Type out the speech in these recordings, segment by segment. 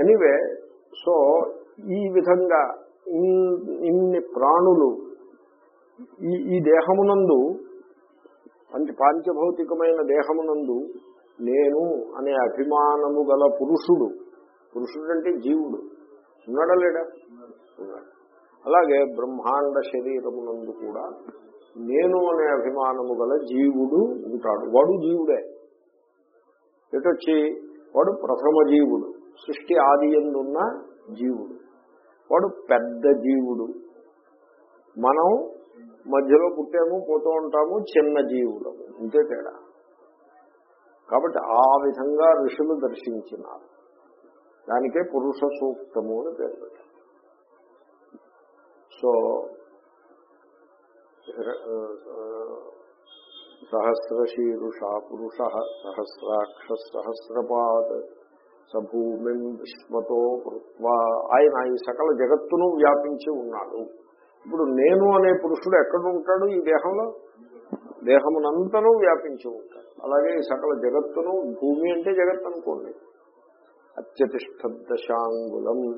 Anyway so ఈ విధంగా ఇన్ని ప్రాణులు ఈ ఈ దేహమునందు పంచ పాంచభౌతికమైన దేహమునందు నేను అనే అభిమానము గల పురుషుడు పురుషుడు అంటే జీవుడు. ఉన్నాడా లేడా? ఉన్నాడు. అలాగే బ్రహ్మాండ శరీరమునందు కూడా నేను అనే అభిమానము గల జీవుడు ఉంటాడు. వాడు జీవుడే. ఎటొచ్చి వాడు ప్రథమ జీవుడు. సృష్టి ఆది ఎందున్న జీవుడు. వాడు పెద్ద జీవుడు. మనం మధ్యలో పుట్టాము పోతూ ఉంటాము చిన్న జీవుడు. ఇంతే తేడా. కాబట్టి ఆ విధంగా ఋషులు దర్శించినారు. దానికే పురుష సూక్తము అని పేరు పెట్టారు. సో సహస్రశీరుష పురుష సహస్రాక్ష సహస్రపాత్ సభూమిం విశ్వతో కృత్వా. ఆయన ఈ సకల జగత్తును వ్యాపించి ఉన్నాడు. ఇప్పుడు నేను అనే పురుషుడు ఎక్కడ ఉంటాడు ఈ దేహంలో? దేహమునంతరూ వ్యాపించి ఉంటాడు. అలాగే ఈ సకల జగత్తును భూమి అంటే జగత్ అనుకోండి. అత్యతిష్ట దశాంగులం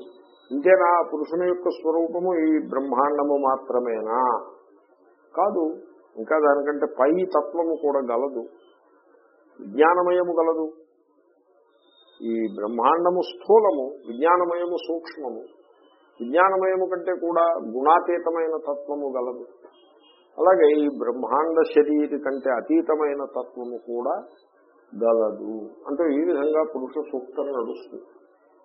ఇంతేనా? నా పురుషుని యొక్క స్వరూపము ఈ బ్రహ్మాండము మాత్రమేనా? కాదు ఇంకా దానికంటే పై తత్వము కూడా గలదు. విజ్ఞానమయము గలదు. ఈ బ్రహ్మాండము స్థూలము విజ్ఞానమయము సూక్ష్మము. విజ్ఞానమయము కంటే కూడా గుణాతీతమైన తత్వము గలదు. అలాగే ఈ బ్రహ్మాండ శరీరి కంటే అతీతమైన తత్వము కూడా గలదు. అంటే ఈ విధంగా పురుష సూక్తం నడుస్తుంది.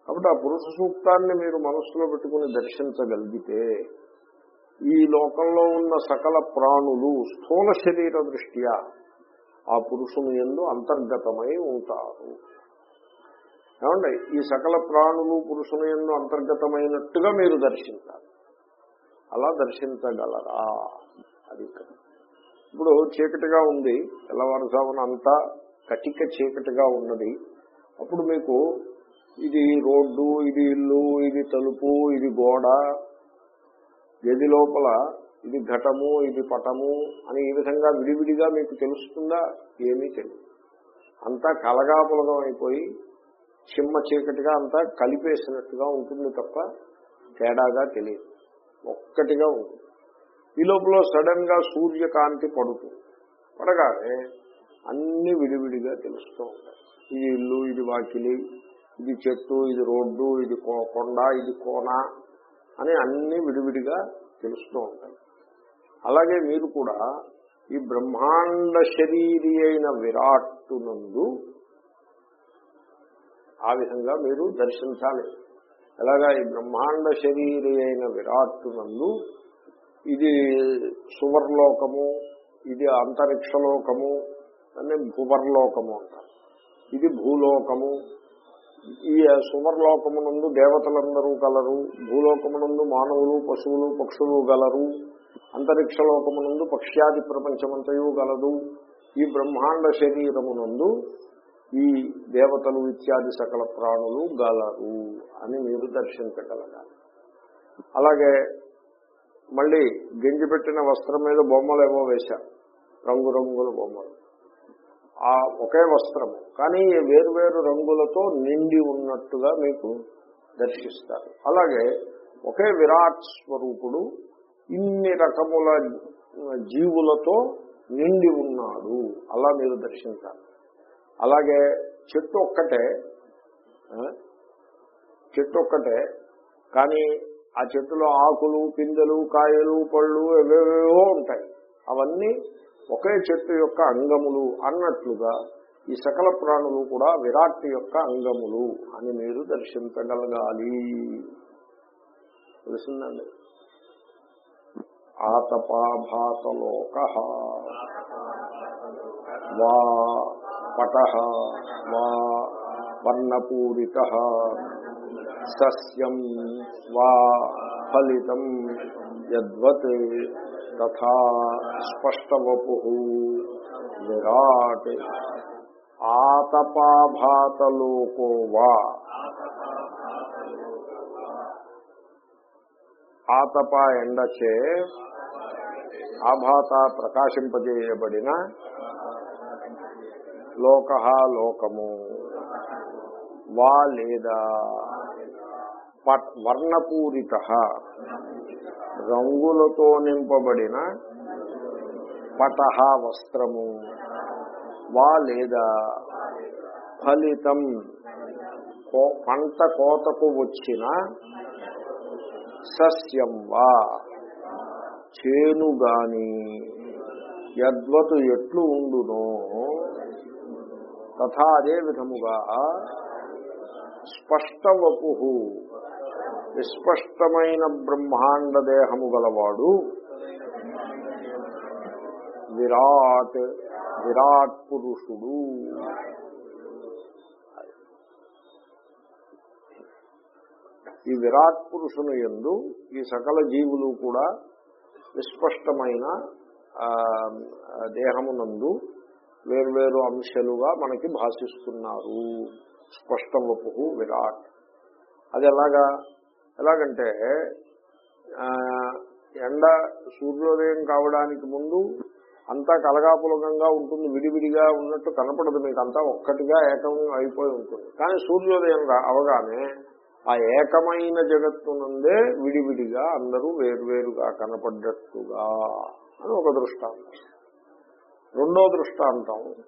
కాబట్టి ఆ పురుష సూక్తాన్ని మీరు మనస్సులో పెట్టుకుని దర్శించగలిగితే ఈ లోకంలో ఉన్న సకల ప్రాణులు స్థూల శరీర దృష్ట్యా ఆ పురుషుని ఎందు అంతర్గతమై ఉంటారు. ఏమండి ఈ సకల ప్రాణులు పురుషుల ఎందు అంతర్గతమైనట్టుగా మీరు దర్శించాలి. అలా దర్శించగలరా? అది ఇప్పుడు చీకటిగా ఉంది తెల్లవారుజామున అంతా కటిక చీకటిగా ఉన్నది. అప్పుడు మీకు ఇది రోడ్డు ఇది ఇల్లు ఇది తలుపు ఇది గోడ గది లోపల ఇది ఘటము ఇది పటము అని ఈ విధంగా విడివిడిగా మీకు తెలుస్తుందా? ఏమీ తెలియదు. అంతా కలగాపులగం అయిపోయి చిమ్మ చీకటిగా అంతా కలిపేసినట్టుగా ఉంటుంది తప్ప తేడాగా తెలియదు. ఒక్కటిగా ఉంటుంది. ఈ లోపల సడన్గా సూర్యకాంతి పడుతుంది. పడగానే అన్ని విడివిడిగా తెలుస్తూ ఉంటాయి. ఇది ఇల్లు ఇది వాకిలి ఇది చెట్టు ఇది రోడ్డు ఇది కో- కొండ ఇది కోన అని అన్ని విడివిడిగా తెలుస్తూ ఉంటాయి. అలాగే మీరు కూడా ఈ బ్రహ్మాండ శరీరి అయిన విరాట్టునందు ఆ విధంగా మీరు దర్శించాలి. ఎలాగా ఈ బ్రహ్మాండ శరీరి అయిన విరాట్టునందు ఇది సువర్లోకము ఇది అంతరిక్షలోకము అని భువర్లోకము అంటారు. ఇది భూలోకము. ఈ సువర్లోకమునందు దేవతలందరూ గలరు భూలోకమునందు మానవులు పశువులు పక్షులు గలరు అంతరిక్ష లోకమునందు పక్ష్యాది ప్రపంచమంతయు గలదు. ఈ బ్రహ్మాండ శరీరమునందు ఈ దేవతలు ఇత్యాది సకల ప్రాణులు గలరు అని మీరు దర్శించగలగాలి. అలాగే మళ్ళీ గింజి పెట్టిన వస్త్రం మీద బొమ్మలు ఏవో వేశారు రంగురంగుల బొమ్మలు. ఆ ఒకే వస్త్రము. కానీ వేరువేరు రంగులతో నిండి ఉన్నట్టుగా మీకు దర్శిస్తారు. అలాగే ఒకే విరాట్ స్వరూపుడు ఇన్ని రకముల జీవులతో నిండి ఉన్నాడు. అలా మీరు దర్శించాలి. అలాగే చెట్టు ఒక్కటే చెట్టు ఒక్కటే కానీ ఆ చెట్టులో ఆకులు పిందెలు కాయలు పళ్ళు ఎవేవేవో ఉంటాయి. అవన్నీ ఒకే చెట్టు యొక్క అంగములు అన్నట్లుగా ఈ సకల ప్రాణులు కూడా విరాట్ యొక్క అంగములు అని మీరు దర్శించగలగాలి. తెలిసిందండి ఆతపాభాతలోక. వా పట వా వర్ణపూరిత సస్యం వా ఫలితం యద్వత్ తథా స్పష్టవపు విరాట్ ఆతపాభాతలోకో వా ఆతప ఎండచే ఆభాత ప్రకాశింపజేయబడిన లోక లోకము. వా లేదా? పట్ వర్ణపూరిత. రంగులతో నింపబడిన పటహ వస్త్రము. వా లేదా? ఫలితం పంట కోతకు వచ్చిన సస్యం వా. చేను గాని యద్వతు ఎట్లు ఉండునో తథా అదే విధముగా స్పష్టవపు విస్పష్టమైన బ్రహ్మాండ దేహము గలవాడు విరాట్ విరాట్ పురుషుడు. ఈ విరాట్ పురుషుని ఎందు ఈ సకల జీవులు కూడా విస్పష్టమైన దేహమునందు వేర్వేరు అంశాలుగా మనకి భాషిస్తున్నారు. స్పష్టవపు విరాట్. అది ఎలాగా? ఎలాగంటే ఎండ సూర్యోదయం కావడానికి ముందు అంతా కలగాపులకంగా ఉంటుంది విడివిడిగా ఉన్నట్టు కనపడదు. మీకు అంతా ఒక్కటిగా ఏకం అయిపోయి ఉంటుంది. కానీ సూర్యోదయం అవగానే ఆ ఏకమైన జగత్తునందే విడివిడిగా అందరూ వేర్వేరుగా కనపడ్డట్టుగా అని ఒక దృష్టాంతం. రెండో దృష్టాంతం.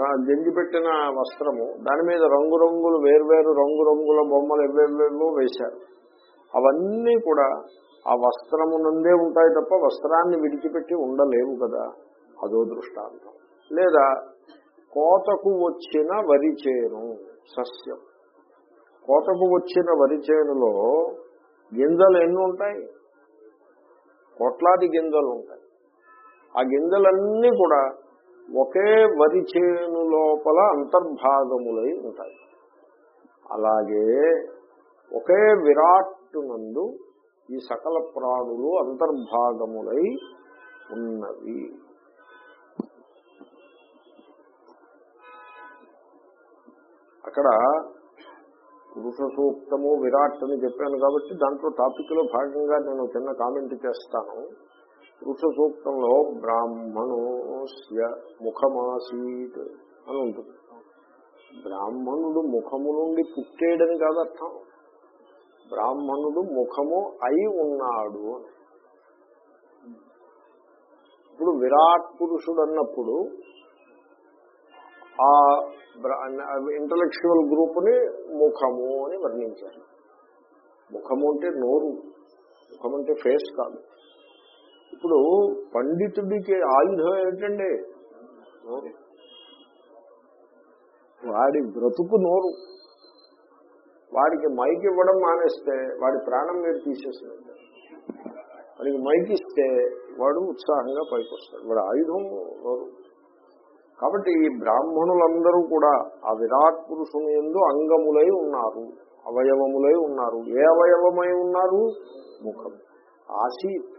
రా- జంజి పెట్టిన వస్త్రము దాని మీద రంగురంగులు వేర్వేరు రంగురంగుల బొమ్మలు ఎవ్వెవ్వేవో వేశారు. అవన్నీ కూడా ఆ వస్త్రము నుండే ఉంటాయి తప్ప వస్త్రాన్ని విడిచిపెట్టి ఉండలేవు కదా అదో దృష్టాంతం. లేదా కోతకు వచ్చిన వరి చేను సస్యం. కోతకు వచ్చిన వరి చేనులో గింజలు ఎన్ని ఉంటాయి? కోట్లాది గింజలు ఉంటాయి. ఆ గింజలన్నీ కూడా ఒకే వరి చేను లోపల అంతర్భాగములై ఉంటాయి. అలాగే ఒకే విరాట్టునందు ఈ సకల ప్రాణులు అంతర్భాగములై ఉన్నవి. అక్కడ పురుష సూక్తము విరాట్ అని చెప్పాను కాబట్టి దాంట్లో టాపిక్లో భాగంగా నేను చిన్న కామెంట్ చేస్తాను. పురుష సూక్తంలో బ్రాహ్మణోస్య ముఖమాసీత్ అని ఉంటుంది. బ్రాహ్మణుడు ముఖము నుండి పుట్టేయడని కాదు అర్థం. బ్రాహ్మణుడు ముఖము అయి ఉన్నాడు అని. ఇప్పుడు విరాట్ పురుషుడు అన్నప్పుడు ఆ ఇంటలెక్చువల్ గ్రూప్ని ముఖము అని వర్ణించారు. ముఖము అంటే నోరు ముఖం అంటే ఫేస్ కాదు. ఇప్పుడు పండితుడికి ఆయుధం ఏంటండి వాడి బ్రతుకు నోరు. వాడికి మైక్ ఇవ్వడం మానేస్తే వాడి ప్రాణం మీరు తీసేసినట్టు. వాడికి మైక్ ఇస్తే వాడు ఉత్సాహంగా పైకి వస్తాడు వాడు ఆయుధం నోరు. కాబట్టి ఈ బ్రాహ్మణులందరూ కూడా ఆ విరాట్ పురుషుని ఎందు అంగములై ఉన్నారు అవయవములై ఉన్నారు. ఏ అవయవమై ఉన్నారు? ముఖం. ఆసీత్.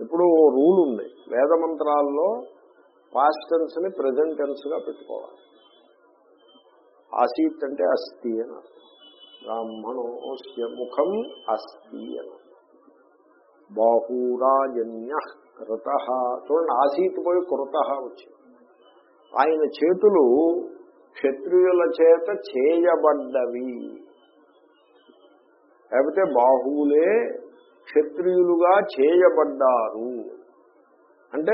ఇప్పుడు ఓ రూల్ ఉంది. వేద మంత్రాల్లో పాస్ట్ టెన్స్ని ప్రజెంట్ టెన్స్గా పెట్టుకోవాలి. ఆసీత్ అంటే అస్థి అని బ్రాహ్మణోస్య ముఖం అస్థి అని బాహూరాజన్య కృత. చూడండి ఆసీత్ పోయి కృత వచ్చింది. ఆయన చేతులు క్షత్రియుల చేత చేయబడ్డవి. లేకపోతే బాహువులే క్షత్రియులుగా చేయబడ్డారు. అంటే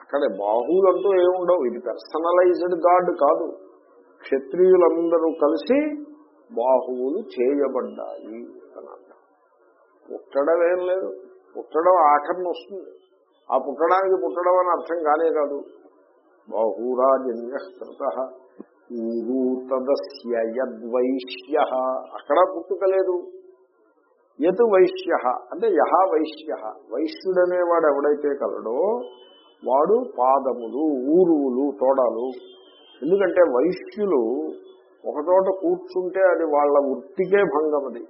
అక్కడ బాహువులంటూ ఏముండవు. ఇది పర్సనలైజ్డ్ గాడ్ కాదు. క్షత్రియులందరూ కలిసి బాహువులు చేయబడ్డాయి అని అర్థం. పుట్టడం ఏం లేదు. పుట్టడం ఆఖరణ వస్తుంది. ఆ పుట్టడానికి పుట్టడం అని అర్థం కానే కాదు. బాహూరాజన్యకృత ఊరు తదస్య యద్వైశ్య. అక్కడ పుట్టుకలేదు యత్ వైశ్య. అంటే యహ వైశ్య. వైశ్యుడనేవాడు ఎవడైతే కలడో వాడు పాదములు ఊరువులు తోడలు. ఎందుకంటే వైశ్యులు ఒకచోట కూర్చుంటే అది వాళ్ళ వృత్తికే భంగమది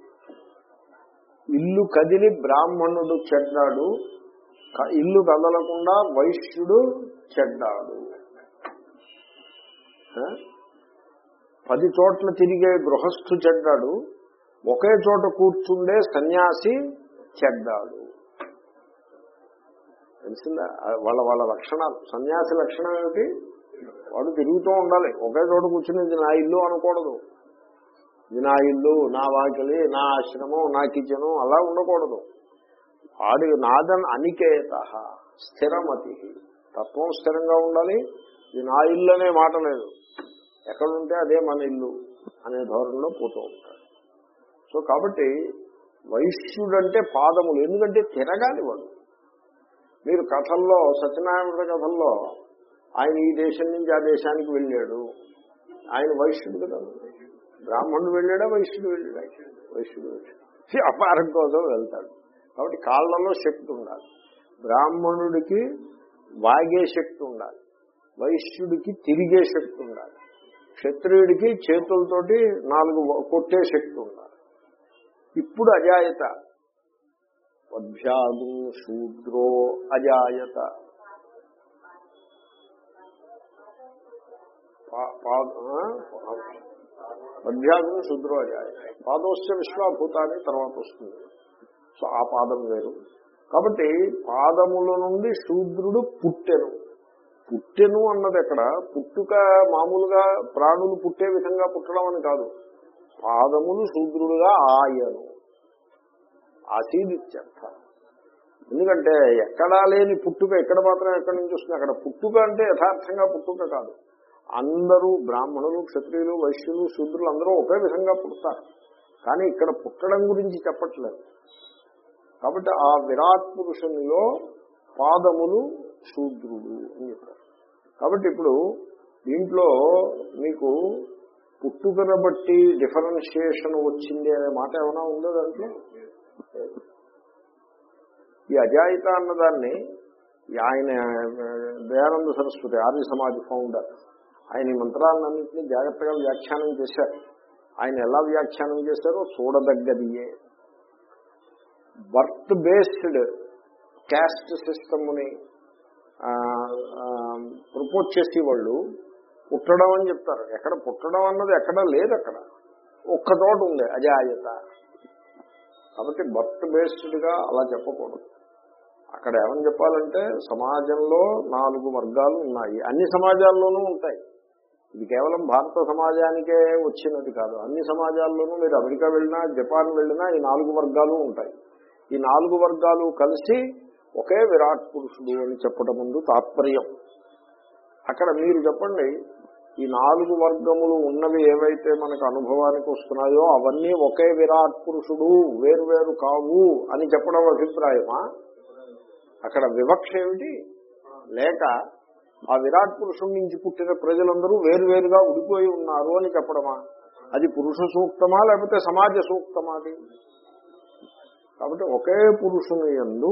ఇల్లు కదిలి బ్రాహ్మణుడు చెడ్డాడు ఇల్లు కదలకుండా వైశ్యుడు చెడ్డాడు. పది చోట్ల తిరిగే గృహస్థు చెడ్డాడు ఒకే చోట కూర్చుండే సన్యాసి చెడ్డాడు. తెలిసిందా? వాళ్ళ వాళ్ళ లక్షణాలు సన్యాసి లక్షణం ఏమిటి? వాడు తిరుగుతూ ఉండాలి. ఒకే చోట కూర్చుని ఇది నా ఇల్లు అనకూడదు. ఇది నా ఇల్లు నా వాకిలి నా ఆశ్రమం నా కిచెను అలా ఉండకూడదు. వాడి నాదన్ అనికేత స్థిరమతి. తత్వం స్థిరంగా ఉండాలి. ఇది నా ఇల్లు అనే మాట లేదు. ఎక్కడుంటే అదే మన ఇల్లు అనే ధోరణిలో పోతూ ఉంటాడు సో కాబట్టి వైశ్యుడంటే పాదములు ఎందుకంటే తిరగాలి వాడు. మీరు కథల్లో సత్యనారాయణ కథల్లో ఆయన ఈ దేశం నుంచి ఆ దేశానికి వెళ్ళాడు. ఆయన వైశ్యుడు కదా. బ్రాహ్మణుడు వెళ్ళాడా వైశ్యుడు వెళ్ళాడా? వైశ్యుడు వెళ్ళాడు. వ్యాపారం కోసం వెళ్తాడు. కాబట్టి కాళ్ళలో శక్తి ఉండాలి. బ్రాహ్మణుడికి వాగే శక్తి ఉండాలి. వైశ్యుడికి తిరిగే శక్తి ఉండాలి. క్షత్రియుడికి చేతులతోటి నాలుగు కొట్టే శక్తి ఉండాలి. ఇప్పుడు అజాయత. పద్భ్యాగు శూద్రో అజాయత. పద్భ్యాగం శూద్రో అజాయత. పాదోస్య విశ్వాభూతాన్ని తర్వాత వస్తుంది. సో ఆ పాదం వేరు. కాబట్టి పాదముల నుండి శూద్రుడు పుట్టెను. పుట్టెను అన్నది ఎక్కడ? పుట్టుక మామూలుగా ప్రాణులు పుట్టే విధంగా పుట్టడం అని కాదు. పాదములు శూద్రుడుగా ఆయను. ఆసీదిత్యర్థ ఎందుకంటే ఎక్కడా లేని పుట్టుక ఎక్కడ మాత్రం ఎక్కడి నుంచి వస్తుంది? అక్కడ పుట్టుక అంటే యథార్థంగా పుట్టుక కాదు. అందరూ బ్రాహ్మణులు క్షత్రియులు వైశ్యులు శూద్రులు అందరూ ఒకే విధంగా పుడతారు. కానీ ఇక్కడ పుట్టడం గురించి చెప్పట్లేదు. కాబట్టి ఆ విరాట్ పురుషునిలో పాదములు శూద్రుడు అని చెప్పారు. కాబట్టి ఇప్పుడు దీంట్లో మీకు పుట్టుకను బట్టి డిఫరెన్షియేషన్ వచ్చింది అనే మాట ఏమైనా ఉందో దాంట్లో? ఈ అజాయిత అన్నదాన్ని ఆయన దయానంద సరస్వతి ఆర్య సమాజ్ ఫౌండర్ ఆయన ఈ మంత్రాలన్నింటినీ జాగ్రత్తగా వ్యాఖ్యానం చేశారు. ఆయన ఎలా వ్యాఖ్యానం చేశారో చూడదగ్గదియే బర్త్ బేస్డ్ క్యాస్ట్ సిస్టమ్ని ప్రపోజ్ చేసి వాళ్ళు పుట్టడం అని చెప్తారు. ఎక్కడ పుట్టడం అన్నది ఎక్కడ లేదు అక్కడ. ఒక్క చోట ఉంది అజాయత. కాబట్టి బర్త్ బేస్డ్గా అలా చెప్పకూడదు. అక్కడ ఏమని చెప్పాలంటే సమాజంలో నాలుగు వర్గాలు ఉన్నాయి. అన్ని సమాజాల్లోనూ ఉంటాయి. ఇది కేవలం భారత సమాజానికే వచ్చినది కాదు. అన్ని సమాజాల్లోనూ మీరు అమెరికా వెళ్ళినా జపాన్ వెళ్ళినా ఈ నాలుగు వర్గాలు ఉంటాయి. ఈ నాలుగు వర్గాలు కలిసి ఒకే విరాట్ పురుషుడు అని చెప్పడం ముందు తాత్పర్యం. అక్కడ మీరు చెప్పండి ఈ నాలుగు వర్గములు ఉన్నవి ఏవైతే మనకు అనుభవానికి వస్తున్నాయో అవన్నీ ఒకే విరాట్ పురుషుడు వేరు వేరు కావు అని చెప్పడం అభిప్రాయమా? అక్కడ వివక్ష ఏమిటి? లేక ఆ విరాట్ పురుషుడి నుంచి పుట్టిన ప్రజలందరూ వేరువేరుగా ఉడిపోయి ఉన్నారు అని చెప్పడమా? అది పురుష సూక్తమా లేకపోతే సమాజ సూక్తమా అది? కాబట్టి ఒకే పురుషుని ఎందు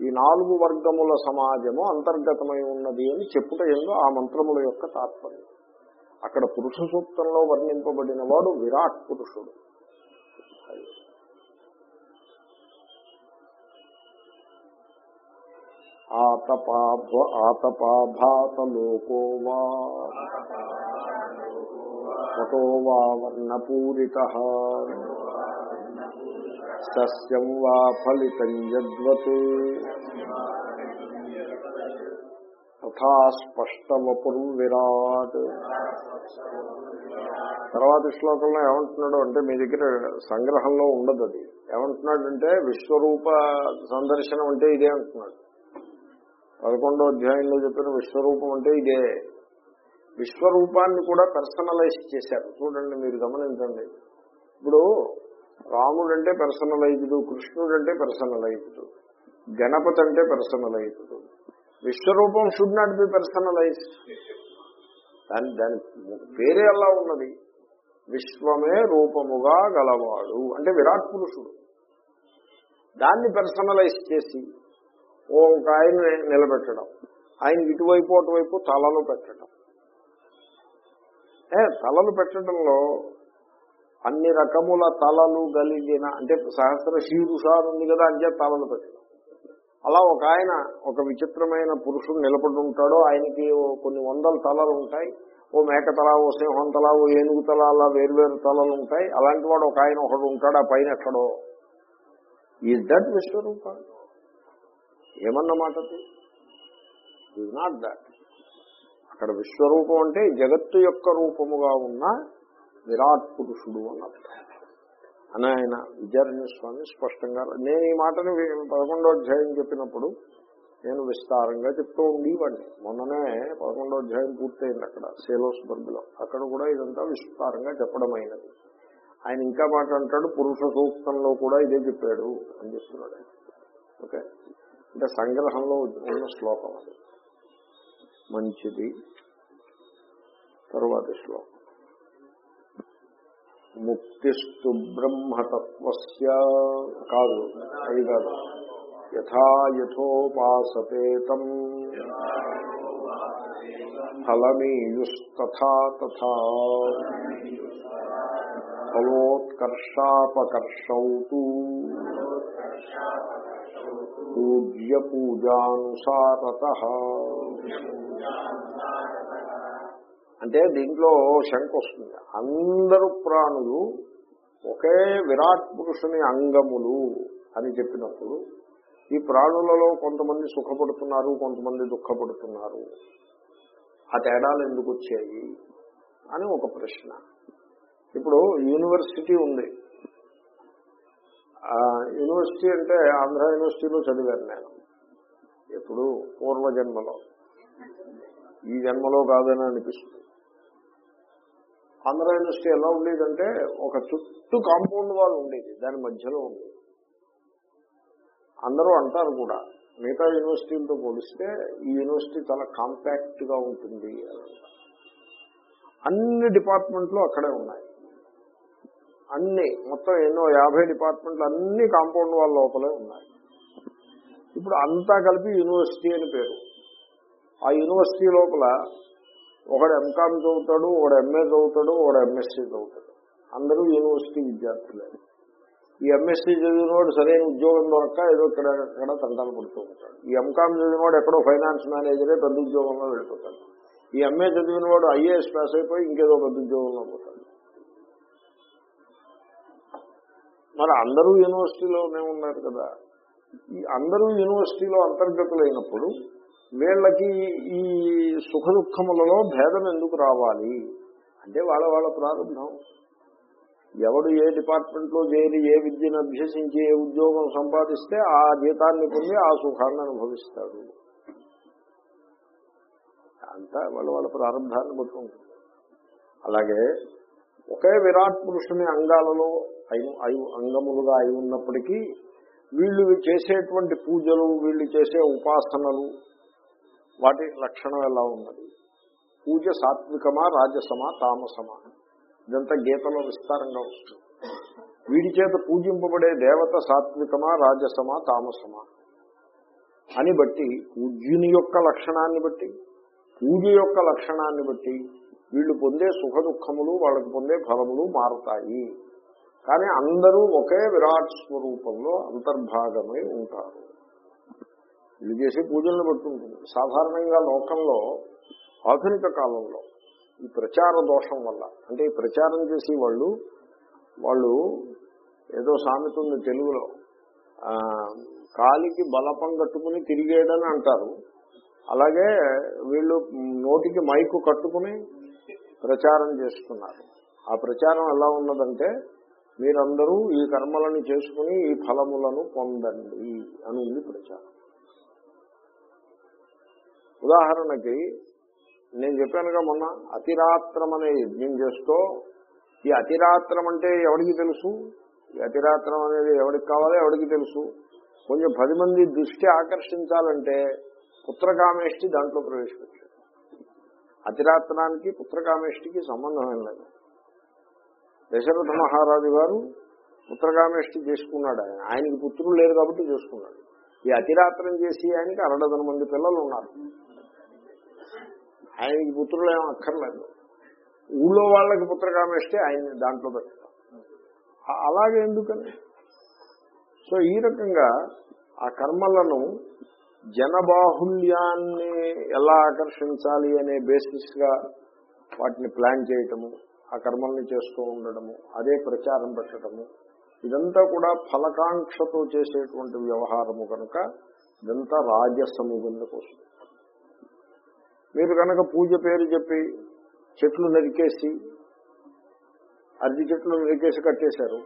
ఈ నాలుగు వర్గముల సమాజము అంతర్గతమై ఉన్నది అని చెప్పుట ఎందు ఆ మంత్రముల యొక్క తాత్పర్యం. అక్కడ పురుష సూక్తంలో వర్ణింపబడిన వాడు విరాట్ పురుషుడు. ఆతపాభాతలోకో వా తతో వా వర్ణపూరిత. సస్యం వా ఫలితం యద్వత్. తథా స్పష్టవపుర్విరాట్ తర్వాత శ్లోకంలో ఏమంటున్నాడు అంటే మీ దగ్గర సంగ్రహంలో ఉండదు అది ఏమంటున్నాడంటే విశ్వరూప సందర్శనం అంటే ఇదే అంటున్నాడు. పదకొండో అధ్యాయంలో చెప్పిన విశ్వరూపం అంటే ఇదే. విశ్వరూపాన్ని కూడా పర్సనలైజ్ చేశారు. చూడండి మీరు గమనించండి. ఇప్పుడు రాముడు అంటే పర్సనలైజ్డ్ కృష్ణుడు అంటే పర్సనలైజ్డ్ గణపతి అంటే పర్సనలైజ్డ్ విశ్వరూపం షుడ్ నాట్ బి పర్సనలైజ్ దాని దాని పేరే అలా ఉన్నది. విశ్వమే రూపముగా గలవాడు. అంటే విరాట్ పురుషుడు. దాన్ని పర్సనలైజ్ చేసి ఓ ఒక ఆయన నిలబెట్టడం. ఆయన ఇటువైపు అటువైపు తలలు పెట్టడం. ఏ తలలు పెట్టడంలో అన్ని రకముల తలలు గలిగిన అంటే సహస్ర శీరుషాలు ఉంది కదా అంటే తలలు పెట్టడం. అలా ఒక ఆయన ఒక విచిత్రమైన పురుషుడు నిలబడి ఉంటాడో ఆయనకి కొన్ని వందల తలలు ఉంటాయి. ఓ మేక తల ఓ సింహం తల ఓ ఏనుగు తల అలా వేరువేరు తలలు ఉంటాయి. అలాంటి వాడు ఒక ఆయన ఒకడు ఉంటాడు ఆ పైన ఎక్కడో. Is that Vishwarupa ఏమన్నమాట is not that అక్కడ విశ్వరూపం అంటే జగత్తు యొక్క రూపముగా ఉన్న విరాట్ పురుషుడు అన్నట్టు. అని ఆయన విద్యారణ్య స్వామి స్పష్టంగా నేను ఈ మాటను పదకొండో అధ్యాయం చెప్పినప్పుడు నేను విస్తారంగా చెప్తూ ఉండేవాడిని. మొన్ననే పదకొండో అధ్యాయం పూర్తయింది అక్కడ సేలోస్ బర్గ్లో. అక్కడ కూడా ఇదంతా విస్తారంగా చెప్పడమైనది. ఆయన ఇంకా మాట అంటాడు పురుష సూక్తంలో కూడా ఇదే చెప్పాడు అని చెప్తున్నాడు ఓకే? అంటే సంగ్రహంలో ఉన్న శ్లోకం అది. మంచిది తరువాతి శ్లోకం. ముక్తిస్తు బ్రహ్మతత్వస్య. కాదు అది కాదు. యథా ఫలమీయుస్తథా తథా. ఫలోత్కర్షాపకర్షౌ పూజ్య పూజానుసారత అంటే దీంట్లో శంక వస్తుంది. అందరు ప్రాణులు ఒకే విరాట్ పురుషుని అంగములు అని చెప్పినప్పుడు ఈ ప్రాణులలో కొంతమంది సుఖపడుతున్నారు కొంతమంది దుఃఖపడుతున్నారు. ఆ తేడాలు ఎందుకు వచ్చాయి అని ఒక ప్రశ్న. ఇప్పుడు యూనివర్సిటీ ఉంది. యూనివర్సిటీ అంటే ఆంధ్ర యూనివర్సిటీలో చదివాను నేను. ఎప్పుడు పూర్వజన్మలో. ఈ జన్మలో కాదని అనిపిస్తుంది. ఆంధ్ర యూనివర్సిటీ ఎలా ఉండేదంటే ఒక చుట్టూ కాంపౌండ్ వాళ్ళు ఉండేది దాని మధ్యలో ఉండేది. అందరూ అంటారు కూడా మిగతా యూనివర్సిటీలతో పోలిస్తే ఈ యూనివర్సిటీ చాలా కాంపాక్ట్గా ఉంటుంది అన్ని డిపార్ట్మెంట్లు అక్కడే ఉన్నాయి. అన్ని మొత్తం ఎన్నో యాభై డిపార్ట్మెంట్లు అన్ని కాంపౌండ్ వాళ్ళ లోపలే ఉన్నాయి. ఇప్పుడు అంతా కలిపి యూనివర్సిటీ అని పేరు. ఆ యూనివర్సిటీ లోపల ఒకడు ఎంకామ్ చదువుతాడు ఒకడు ఎంఏ చదువుతాడు ఒకడు ఎంఎస్సీ చదువుతాడు. అందరూ యూనివర్సిటీ విద్యార్థులే. ఈ ఎంఎస్సీ చదివినవాడు సరైన ఉద్యోగం దొరక్క ఏదో ఇక్కడ ఇక్కడ తంటాలు పడుతూ ఉంటాడు. ఈ ఎంకామ్ చదివినవాడు ఎక్కడో ఫైనాన్స్ మేనేజరే పెద్ద ఉద్యోగంలో వెళ్ళిపోతాడు. ఈ ఎంఏ చదివినవాడు ఐఏఎస్ పాస్ అయిపోయి ఇంకేదో పెద్ద ఉద్యోగంలో పోతాడు. మరి అందరూ యూనివర్సిటీలోనే ఉన్నారు కదా. ఈ అందరూ యూనివర్సిటీలో అంతర్గతులైనప్పుడు వీళ్ళకి ఈ సుఖ దుఃఖములలో భేదం ఎందుకు రావాలి? అంటే వాళ్ళ వాళ్ళ ప్రారంభం. ఎవడు ఏ డిపార్ట్మెంట్లో చేరి ఏ విద్యను అభ్యసించి ఏ ఉద్యోగం సంపాదిస్తే ఆ జీతాన్ని పొంది ఆ సుఖాన్ని అనుభవిస్తాడు. అంతా వాళ్ళ వాళ్ళ ప్రారంభాన్ని బట్టి అలాగే ఒకే విరాట్ పురుషుని అంగాలలో అంగములుగా అయి ఉన్నప్పటికీ వీళ్ళు చేసేటువంటి పూజలు వీళ్ళు చేసే ఉపాసనలు వాటి లక్షణం ఎలా ఉన్నది? పూజ సాత్వికమా రాజసమా తామసమా? ఇదంతా గీతలో విస్తారంగా వస్తుంది. వీడి చేత పూజింపబడే దేవత సాత్వికమా రాజసమా తామసమా? అని బట్టి పూజ్యుని యొక్క లక్షణాన్ని బట్టి పూజ యొక్క లక్షణాన్ని బట్టి వీళ్ళు పొందే సుఖ దుఃఖములు వాళ్ళకి పొందే ఫలములు మారుతాయి. కానీ అందరూ ఒకే విరాట్ స్వరూపంలో అంతర్భాగమై ఉంటారు. వీళ్ళు చేసే పూజలను బట్టి ఉంటుంది. సాధారణంగా లోకంలో ఆధునిక కాలంలో ఈ ప్రచార దోషం వల్ల అంటే ఈ ప్రచారం చేసి వాళ్ళు వాళ్ళు ఏదో సామెత ఉంది తెలుగులో కాలికి బలపం కట్టుకుని తిరిగేయడని అంటారు. అలాగే వీళ్ళు నోటికి మైకు కట్టుకుని ప్రచారం చేస్తున్నారు. ఆ ప్రచారం ఎలా ఉన్నదంటే మీరందరూ ఈ కర్మలను చేసుకుని ఈ ఫలములను పొందండి అని ఉంది ప్రచారం. ఉదాహరణకి నేను చెప్పానుగా మొన్న అతిరాత్రం అనే యజ్ఞం చేస్తూ ఈ అతిరాత్రం అంటే ఎవరికి తెలుసు? ఈ అతిరాత్రం అనేది ఎవరికి కావాలో ఎవరికి తెలుసు? కొంచెం పది మంది దృష్టి ఆకర్షించాలంటే పుత్రకామేష్టి దాంట్లో ప్రవేశపెట్టాడు అతిరాత్రానికి పుత్రకామేష్టికి సంబంధం ఏం లేదు. దశరథ మహారాజు గారు పుత్రకామేష్టి చేసుకున్నాడు ఆయన. ఆయనకి పుత్రులు లేరు కాబట్టి చేసుకున్నాడు. ఈ అతిరాత్రం చేసి ఆయనకి అరడదన మంది పిల్లలు ఉన్నారు ఆయనకి పుత్రులు ఏం అక్కర్లేదు. ఊళ్ళో వాళ్ళకి పుత్రకామేస్తే ఆయన దాంట్లో పెట్టడం అలాగే ఎందుకని? సో ఈ రకంగా ఆ కర్మలను జనబాహుల్యాన్ని ఎలా ఆకర్షించాలి అనే బేసిస్గా వాటిని ప్లాన్ చేయటము ఆ కర్మల్ని చేస్తూ ఉండడము అదే ప్రచారం పెట్టడము ఇదంతా కూడా ఫలకాంక్షతో చేసేటువంటి వ్యవహారము కనుక ఇదంతా రాజసము కిందకు వస్తుంది మీరు కనుక పూజ పేరు చెప్పి చెట్లు నరికేసి అరటి చెట్లు నరికేసి కట్టేశారు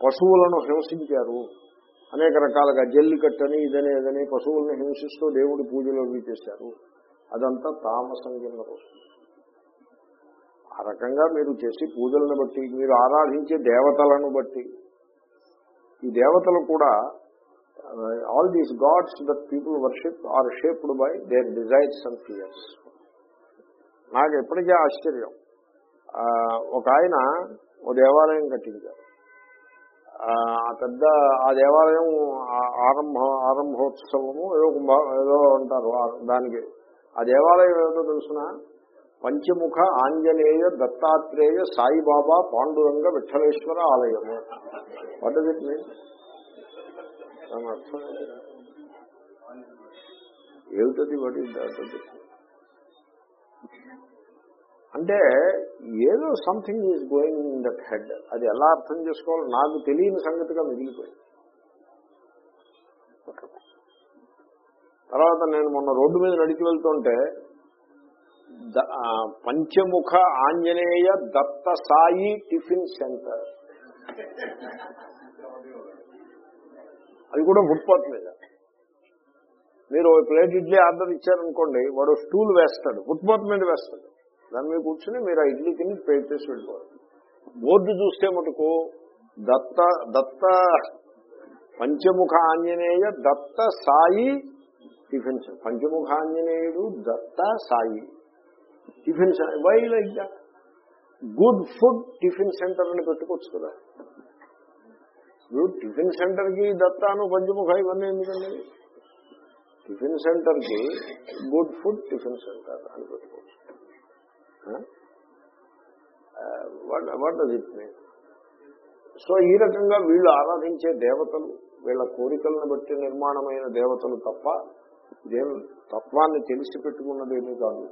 పశువులను హింసించారు అనేక రకాలుగా జల్లికట్టని ఇదని ఇదని పశువులను హింసిస్తూ దేవుడి పూజలో చేశారు. అదంతా తామసం కింద వస్తుంది. ఆ రకంగా మీరు చేసి పూజలను బట్టి మీరు ఆరాధించే దేవతలను బట్టి ఈ దేవతలు కూడా all these gods that people worship are shaped by their desires and fears నాకు ఎప్పటికీ ఆశ్చర్యం. Uh, ఒక ఆయన ఓ దేవాలయం కట్టించారు. Uh, ఆ పెద్ద ఆ దేవాలయం ఆరంభ ఆరంభోత్సవము ఏదో కుంభ- ఏదో అంటారు. దానికి ఆ దేవాలయం ఏదో తెలుసిన? పంచముఖ ఆంజనేయ దత్తాత్రేయ సాయిబాబా పాండురంగ విఠలేశ్వర ఆలయము. వాట్ ఇట్ దాని అర్థం ఏమిటది వాటి అంటే ఏదో something is going in that head అది ఎలా అర్థం చేసుకోవాలో నాకు తెలియని సంగతిగా మిగిలిపోయింది. తర్వాత నేను మొన్న రోడ్డు మీద నడిచి వెళ్తుంటే పంచముఖ ఆంజనేయ దత్త సాయి టిఫిన్ సెంటర్. అది కూడా ఫుట్పాత్ మీద మీరు ప్లేట్ ఇడ్లీ ఆర్డర్ ఇచ్చారనుకోండి వాడు స్టూల్ వేస్తాడు ఫుట్పాత్ మీద వేస్తాడు. దాని మీద కూర్చుని మీరు ఆ ఇడ్లీ తిని పే చేసి వెళ్ళిపోవాలి. బోర్డు చూస్తే మటుకు దత్త దత్త పంచముఖ ఆంజనేయ దత్త సాయి టిఫిన్ పంచముఖ ఆంజనేయుడు Datta Sai tiffin why like good food tiffin centre అని పెట్టుకోవచ్చు కదా. ఇప్పుడు టిఫిన్ సెంటర్కి దత్తాను పంచముఖ ఇవన్నీ ఎందుకండి? టిఫిన్ సెంటర్కి గుడ్ ఫుడ్ టిఫిన్ సెంటర్ అని పెట్టుకోవచ్చు. What does it mean so ఈ రకంగా వీళ్ళు ఆరాధించే దేవతలు వీళ్ళ కోరికలను బట్టి నిర్మాణమైన దేవతలు తప్ప ఇదేం తత్వాన్ని తెలిసి పెట్టుకున్నదేమీ కాదు.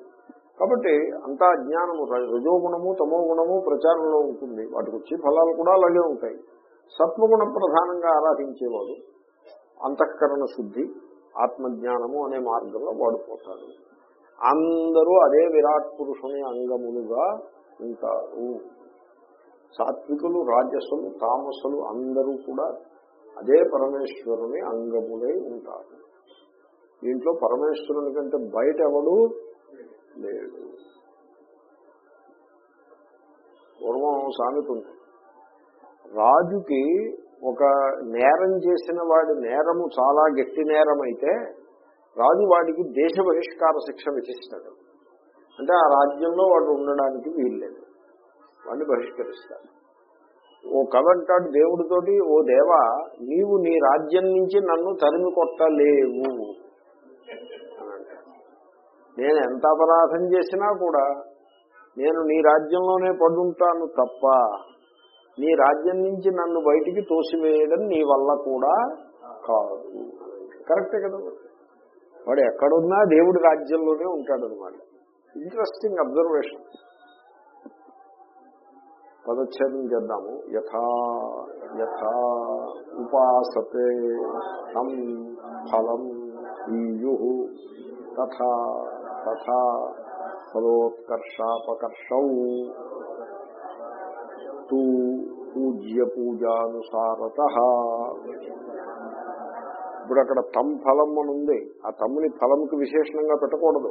కాబట్టి అంతా అజ్ఞానము రజోగుణము తమో గుణము ప్రచారంలో ఉంటుంది. వాటికి వచ్చే ఫలాలు కూడా అలాగే ఉంటాయి. సత్వగుణ ప్రధానంగా ఆరాధించేవాడు అంతఃకరణ శుద్ధి ఆత్మజ్ఞానము అనే మార్గంలో వాడిపోతాడు అందరూ అదే విరాట్ పురుషుని అంగములుగా ఉంటారు. సాత్వికులు రాజసులు తామసులు అందరూ కూడా అదే పరమేశ్వరుని అంగములై ఉంటారు. దీంట్లో పరమేశ్వరుని కంటే బయట ఎవడు లేడు. పూర్వం సామెత ఉంది. రాజుకి ఒక నేరం చేసిన వాడి నేరము చాలా గట్టి నేరం అయితే రాజు వాడికి దేశ బహిష్కార శిక్ష విధిస్తాడు. అంటే ఆ రాజ్యంలో వాడు ఉండడానికి వీల్లేదు. వాడిని బహిష్కరిస్తాడు ఓ కవంటాడు దేవుడితోటి ఓ దేవా నీవు నీ రాజ్యం నుంచి నన్ను తరిమి కొట్టలేవు. నేను ఎంత అపరాధం చేసినా కూడా నేను నీ రాజ్యంలోనే పడుంటాను తప్ప నీ రాజ్యం నుంచి నన్ను బయటికి తోసివేయడం నీ వల్ల కూడా కాదు. కరెక్టే కదా వాడు ఎక్కడున్నా దేవుడి రాజ్యంలోనే ఉంటాడు అనమాట ఇంట్రెస్టింగ్ అబ్జర్వేషన్ పదచ్ఛేదం చేద్దాము. యథా యథా ఉపాసతే తం ఫలం ఈయు తథా తథా ఫలోత్కర్షాపకర్షౌ. తు పూజ్య పూజానుసారత. ఇప్పుడు అక్కడ తమ్ ఫలం అని ఉంది. ఆ తమ్ముని ఫలంకి విశేషణంగా పెట్టకూడదు.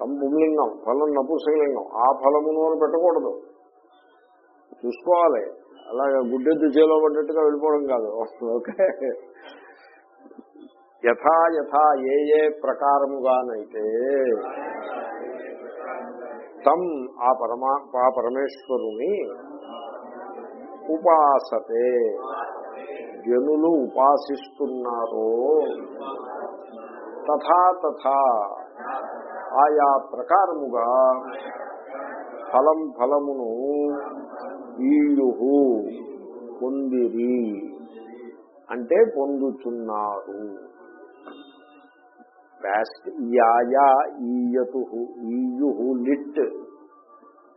తమ్ పుంలింగం ఫలం నపుంసకలింగం ఆ ఫలమును అని పెట్టకూడదు. చూసుకోవాలి. అలాగే గుడ్డెద్దు చేలో పడ్డట్టుగా వెళ్ళిపోవడం కాదు. ఓకే. యథా యథా ఏ ఏ ప్రకారముగానైతే తమ్ ఆ పరమా ఆ పరమేశ్వరుని ఉపాసతే జనులు ఉపాసిస్తున్నారో. తథా తథా. ఆయా ప్రకారముగా ఫలం ఫలమును ఈయుహు పొందిరి. అంటే పొందుతున్నారు ప్యాస్ట్ యాయా ఈయతు ఈయుహు లిట్.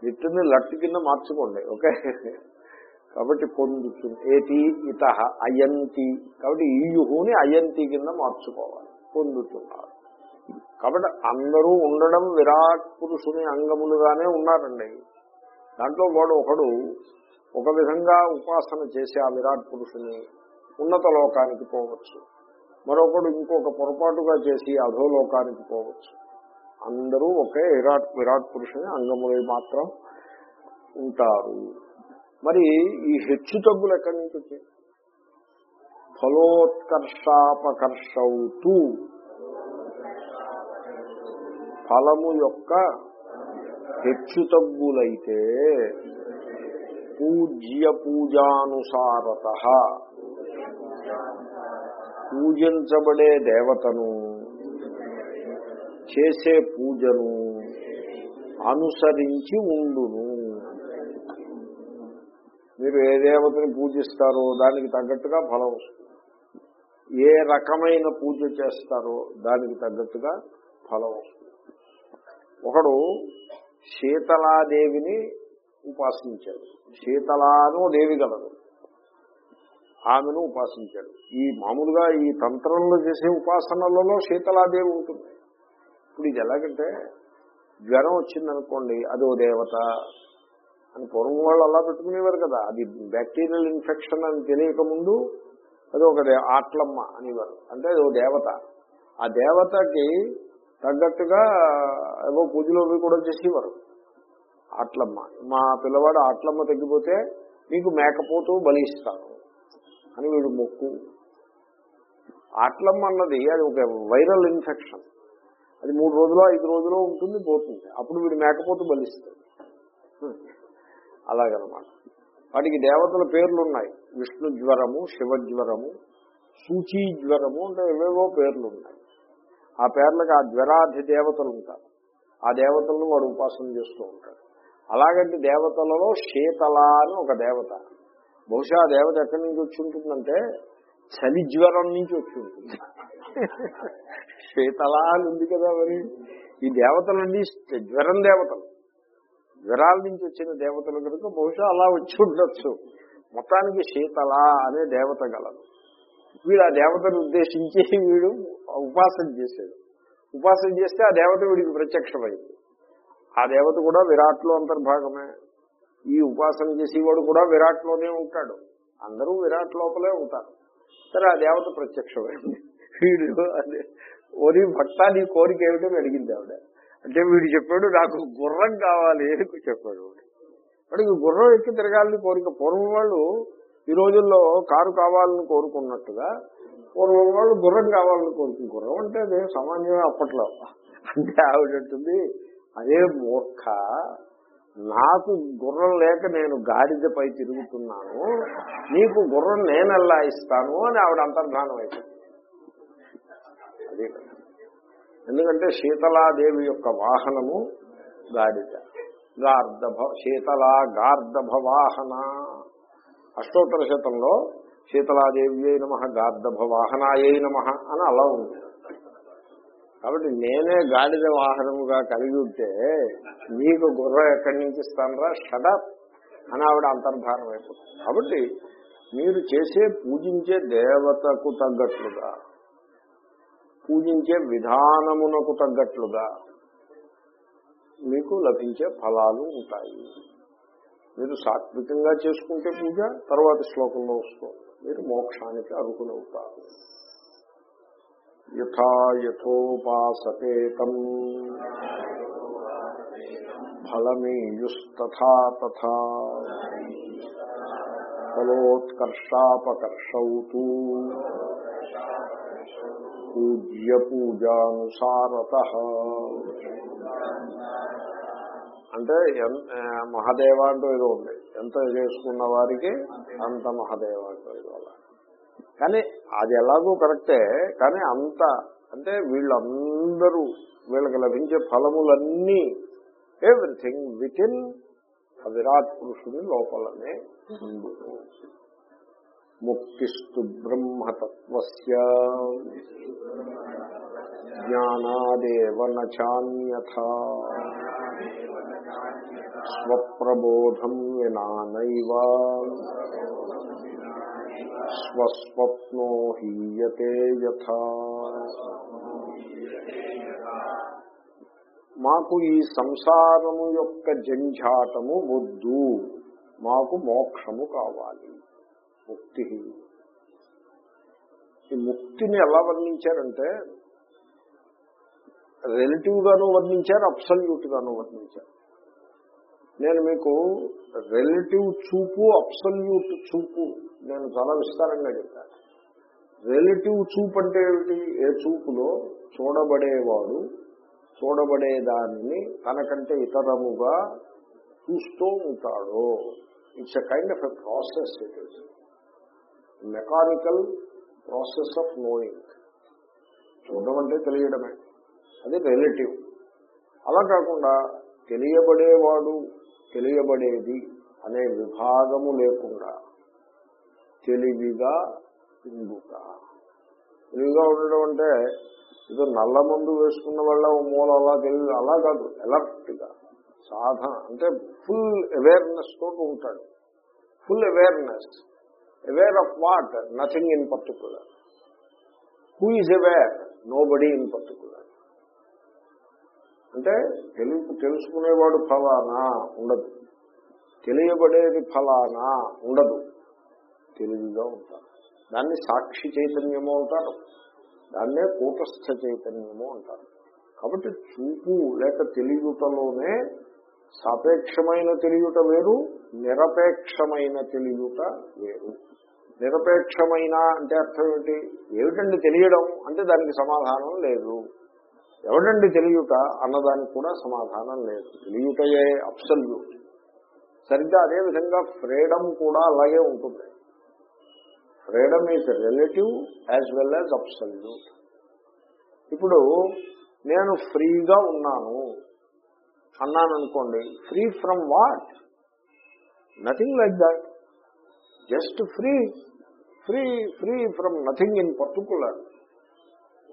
లిట్ని లట్ కింద మార్చుకోండి ఓకే? కాబట్టి పొందుతుంది. ఏతి ఇత అయంతి. కాబట్టి ఈయుహుని అయంతి కింద మార్చుకోవాలి. పొందుతున్నారు. కాబట్టి అందరూ ఉండడం విరాట్ పురుషుని అంగములుగానే ఉన్నారండి. దాంట్లో వాడు ఒకడు ఒక విధంగా ఉపాసన చేసి ఆ విరాట్ పురుషుని ఉన్నత లోకానికి పోవచ్చు. మరొకడు ఇంకొక పొరపాటుగా చేసి అధోలోకానికి పోవచ్చు. అందరూ ఒకే విరాట్ విరాట్ పురుషుని అంగములై మాత్రం ఉంటారు. మరి ఈ హెచ్చు తగ్గులు ఎక్కడి నుంచి వచ్చాయి? ఫలోత్కర్షాపకర్షౌతూ ఫలము యొక్క హెచ్చు తగ్గులైతే పూజ్య పూజానుసారత. పూజించబడే దేవతను చేసే పూజను అనుసరించి ఉండును. మీరు ఏ దేవతని పూజిస్తారో దానికి తగ్గట్టుగా ఫలం వస్తుంది. ఏ రకమైన పూజ చేస్తారో దానికి తగ్గట్టుగా ఫలం వస్తుంది. ఒకడు శీతలాదేవిని ఉపాసించాడు. శీతలాను దేవి గలదు. ఆమెను ఉపాసించాడు. ఈ మామూలుగా ఈ తంత్రంలో చేసే ఉపాసనలలో శీతలాదేవి ఉంటుంది. ఇప్పుడు ఇది ఎలాగంటే జ్వరం వచ్చిందనుకోండి అదో దేవత అని పూర్వం వాళ్ళు అలా పెట్టుకునేవారు కదా. అది బ్యాక్టీరియల్ ఇన్ఫెక్షన్ అని తెలియక ముందు అది ఒక ఆట్లమ్మ అనేవారు. అంటే అది ఓ దేవత. ఆ దేవతకి తగ్గట్టుగా ఏవో పూజలు అవి కూడా చేసేవారు. ఆట్లమ్మ. మా పిల్లవాడు ఆట్లమ్మ తగ్గిపోతే మీకు మేకపోతూ బలిస్తాను అని వీడు మొక్కు. ఆట్లమ్మ అన్నది అది ఒక వైరల్ ఇన్ఫెక్షన్ అది మూడు రోజులు ఐదు రోజులు ఉంటుంది పోతుంది. అప్పుడు వీడు మేకపోతూ బలిస్తాడు అలాగనమాట. వాటికి దేవతల పేర్లు ఉన్నాయి విష్ణు జ్వరము శివజ్వరము సూచీ జ్వరము అంటే ఏవేవో పేర్లు ఉన్నాయి ఆ పేర్లకు ఆ జ్వరాధి దేవతలు ఉంటారు ఆ దేవతలను వాడు ఉపాసన చేస్తూ ఉంటాడు. అలాగంటే దేవతలలో శీతల అని ఒక దేవత. బహుశా ఆ దేవత ఎక్కడి నుంచి వచ్చి ఉంటుందంటే చలి జ్వరం నుంచి వచ్చి ఉంటుంది. శీతల అని ఉంది కదా మరి. ఈ దేవతలన్నీ జ్వరం దేవతలు. విరాల నుంచి వచ్చిన దేవతలు కనుక బహుశా అలా వచ్చి ఉండొచ్చు. మొత్తానికి శీతల అనే దేవత గలదు. వీడు ఆ దేవతను ఉద్దేశించి వీడు ఉపాసన చేశాడు. ఉపాసన చేస్తే ఆ దేవత వీడికి ప్రత్యక్షమైంది. ఆ దేవత కూడా విరాట్లో అంతర్భాగమే. ఈ ఉపాసన చేసేవాడు కూడా విరాట్లోనే ఉంటాడు. అందరూ విరాట్ లోపలే ఉంటారు. సరే ఆ దేవత ప్రత్యక్షమైంది. వీడు అదే ఓరి భక్త నీ కోరిక ఏమిటని అడిగింది ఆవిడ. అంటే వీడు చెప్పాడు నాకు గుర్రం కావాలి అని చెప్పాడు. వాడికి గుర్రం ఎక్కి తిరగాలని కోరిక పూర్వం వాళ్ళు ఈ రోజుల్లో కారు కావాలని కోరుకున్నట్టుగా పూర్వం వాళ్ళు గుర్రం కావాలని కోరుకుని గుర్రం అంటే అదే సామాన్యమే అప్పట్లో. అంటే ఆవిడంటుంది అదే మూర్ఖ నాకు గుర్రం లేక నేను గాడిదపై తిరుగుతున్నాను నీకు గుర్రం నేనెల్లా ఇస్తాను అని ఆవిడ అంతర్ధానం అయిపోయింది. అదే ఎందుకంటే శీతలాదేవి యొక్క వాహనము గాడిద. గార్ధభ శీతలా గార్ధభ వాహన అష్టోత్తర శతంలో శీతలాదేవి అయి నమ గార్ధభ వాహనాయ నమ అని అలా ఉంది. కాబట్టి నేనే గాడిద వాహనముగా కలిగి ఉంటే మీకు గుర్రం ఎక్కడి నుంచి ఇస్తానరా? షడప్ అని ఆవిడ అంతర్ధానం అయిపోతుంది కాబట్టి మీరు చేసే పూజించే దేవతకు తగ్గట్లుగా పూజించే విధానమునకు తగ్గట్లుగా మీకు లభించే ఫలాలు ఉంటాయి. మీరు సాత్వికంగా చేసుకుంటే పూజ తర్వాత శ్లోకంలో వస్తుంది. మీరు మోక్షానికి అర్హులవుతారు. యథా యథోపాసతేతం ఫలమీయుస్తథా తథా ఫలోత్కర్షాపకర్షౌ పూజ్య పూజానుసారత. అంటే ఎన్- మహాదేవ అంటూ ఏదో ఉంది. ఎంత చేసుకున్న వారికి అంత మహాదేవ అంటూ ఏదో అలా. కానీ అది ఎలాగో కరెక్టే కానీ అంత అంటే వీళ్ళందరూ వీళ్ళకి లభించే ఫలములన్నీ ఎవ్రీథింగ్ విత్ ఇన్ విరాట్ పురుషుని లోపలనే ముక్తిస్తు బ్రహ్మతత్వస్య జ్ఞానాదేవ నాన్యథ స్వప్రబోధం వినానైవ స్వస్వప్నో హీయతే యథా మాకు ఈ సంసారము యొక్క జంఝాటము వద్దు మాకు మోక్షము కావాలి. ముక్తి. ఈ ముక్తిని ఎలా వర్ణించారంటే రిలేటివ్ గాను వర్ణించారు అప్సల్యూట్ గాను వర్ణించారు. నేను మీకు రిలేటివ్ చూపు అప్సల్యూట్ చూపు నేను చాలా విస్తారంగా చెప్పాను రిలేటివ్ చూపు అంటే ఏమిటి? ఏ చూపులో చూడబడేవాడు చూడబడేదాన్ని తనకంటే ఇతరముగా చూస్తూ ఉంటాడు. It's a kind of a process it is mechanical process of knowing. చూడడం అంటే తెలియడమే. అది రిలేటివ్. అలా కాకుండా తెలియబడేవాడు తెలియబడేది అనే విభాగము లేకుండా తెలివిగా ఉండుట. తెలివిగా ఉండడం అంటే ఏదో నల్ల మందు వేసుకున్న వాళ్ళ ఓ మూల అలా తెలివి అలా కాదు alert గా. సాధన అంటే ఫుల్ అవేర్నెస్ తోటి ఉంటాడు. Full awareness aware of what nothing in particular who is aware nobody in particular అంటే తెలుగు తెలుసుకునేవాడు ఫలానా? ఉండదు. తెలియబడేది ఫలానా? ఉండదు. తెలివిగా ఉంటారు దాన్ని సాక్షి చైతన్యము అంటారు. దాన్నే కూటస్థ చైతన్యము అంటారు. కాబట్టి చూపు లేక తెలియటలోనే సాపేక్షమైన తెలియుట వేరు నిరపేక్షమైన తెలియుట వేరు. నిరపేక్షమైన అంటే అర్థం ఏంటి? ఏమిటండి తెలియడం? అంటే దానికి సమాధానం లేదు. ఎవడండి తెలియట అన్నదానికి కూడా సమాధానం లేదు. తెలియటయే అప్సల్యూట్ సరిగ్గా అదేవిధంగా ఫ్రీడమ్ కూడా అలాగే ఉంటుంది. Freedom is relative as well as absolute ఇప్పుడు నేను ఫ్రీగా ఉన్నాను. అన్నాను అనుకోండి free from what nothing like that just free free free from nothing in particular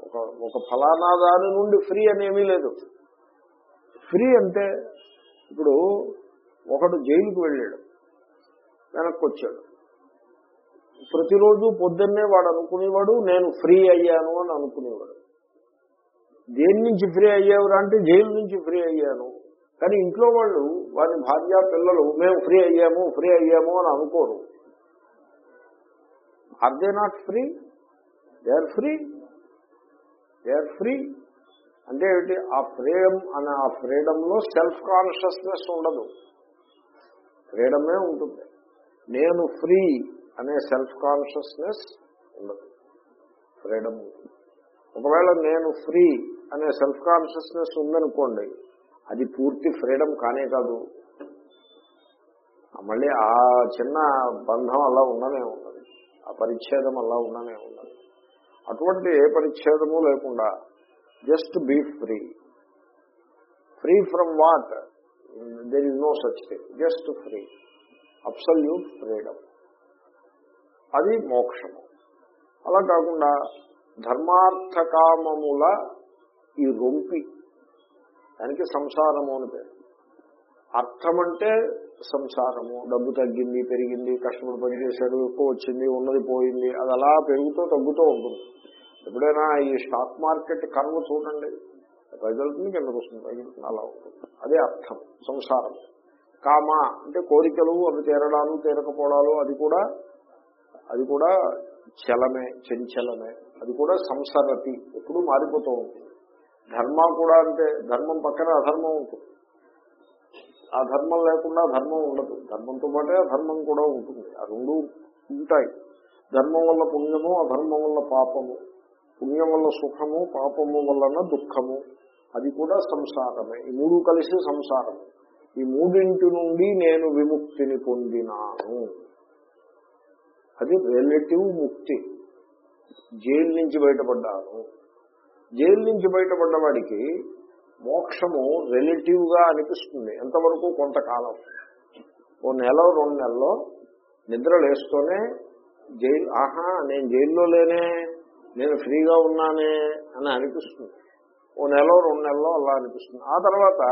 ఒక ఒక ఫలానా దాని నుండి ఫ్రీ అనేమీ లేదు. ఫ్రీ అంటే ఇప్పుడు ఒకడు జైలుకు వెళ్ళాడు వెనక్కి వచ్చాడు. ప్రతిరోజు పొద్దున్నే వాడు అనుకునేవాడు నేను ఫ్రీ అయ్యాను అని అనుకునేవాడు. దేని నుంచి ఫ్రీ అయ్యావురా అంటే జైలు నుంచి ఫ్రీ అయ్యాను. కానీ ఇంట్లో వాళ్ళు వారి భార్య పిల్లలు మేము ఫ్రీ అయ్యాము ఫ్రీ అయ్యాము అని అనుకోరు. Are they not free they are free they are free అంటే ఏమిటి? ఆ ఫ్రీడమ్ అనే ఆ ఫ్రీడమ్లో సెల్ఫ్ కాన్షియస్నెస్ ఉండదు. ఫ్రీడమే ఉంటుంది. నేను ఫ్రీ అనే సెల్ఫ్ కాన్షియస్నెస్ ఉండదు. ఫ్రీడమ్ ఉంటుంది. ఒకవేళ నేను ఫ్రీ అనే సెల్ఫ్ కాన్షియస్నెస్ ఉందనుకోండి అది పూర్తి ఫ్రీడమ్ కానే కాదు. మళ్ళీ ఆ చిన్న బంధం అలా ఉండనే ఉన్నది. ఆ పరిచ్ఛేదం అలా ఉండనే ఉన్నది. అటువంటి ఏ పరిచ్ఛేదము లేకుండా just be free. Free from what there is no such thing just free absolute freedom అది మోక్షము. అలా కాకుండా ధర్మార్థకామముల ఈ రొంపి దానికి సంసారము అని పేరు. అర్థం అంటే సంసారము. డబ్బు తగ్గింది పెరిగింది కష్టపడి పనిచేశాడు ఎక్కువ వచ్చింది ఉన్నది పోయింది అది అలా పెరుగుతూ తగ్గుతూ ఉంటుంది. ఎప్పుడైనా ఈ స్టాక్ మార్కెట్ కర్మ చూడండి. పైకెళ్తుంది కిందకు వస్తుంది పైకెళ్తుంది అలా ఉంటుంది. అదే అర్థం. సంసారం. కామ అంటే కోరికలు అవి తీరడాలు తీరకపోవడాలు అది కూడా అది కూడా చలమే చెంచలమే. అది కూడా సంసరతి. ఎప్పుడు మారిపోతూ ఉంటుంది. ధర్మ కూడా అంటే ధర్మం పక్కన అధర్మం ఉంటుంది. ఆ ధర్మం లేకుండా ధర్మం ఉండదు. ధర్మంతో పాటే అధర్మం కూడా ఉంటుంది. ఆ రెండు ఉంటాయి. ధర్మం వల్ల పుణ్యము అధర్మం వల్ల పాపము. పుణ్యం వల్ల సుఖము పాపము వలన దుఃఖము. అది కూడా సంసారమే. ఈ మూడు కలిసి సంసారము ఈ మూడింటి నుండి నేను విముక్తిని పొందినాను. అది రిలేటివ్ ముక్తి. జైలు నుంచి బయటపడ్డాను. జైలు నుంచి బయటపడ్డ వాడికి మోక్షము రిలేటివ్గా అనిపిస్తుంది. ఎంతవరకు? కొంతకాలం. ఓ నెల రెండు నెలలో నిద్ర లేస్తూనే జైలు ఆహా నేను జైల్లో లేనే నేను ఫ్రీగా ఉన్నానే అని అనిపిస్తుంది. ఓ నెల రెండు నెలలో అలా అనిపిస్తుంది. ఆ తర్వాత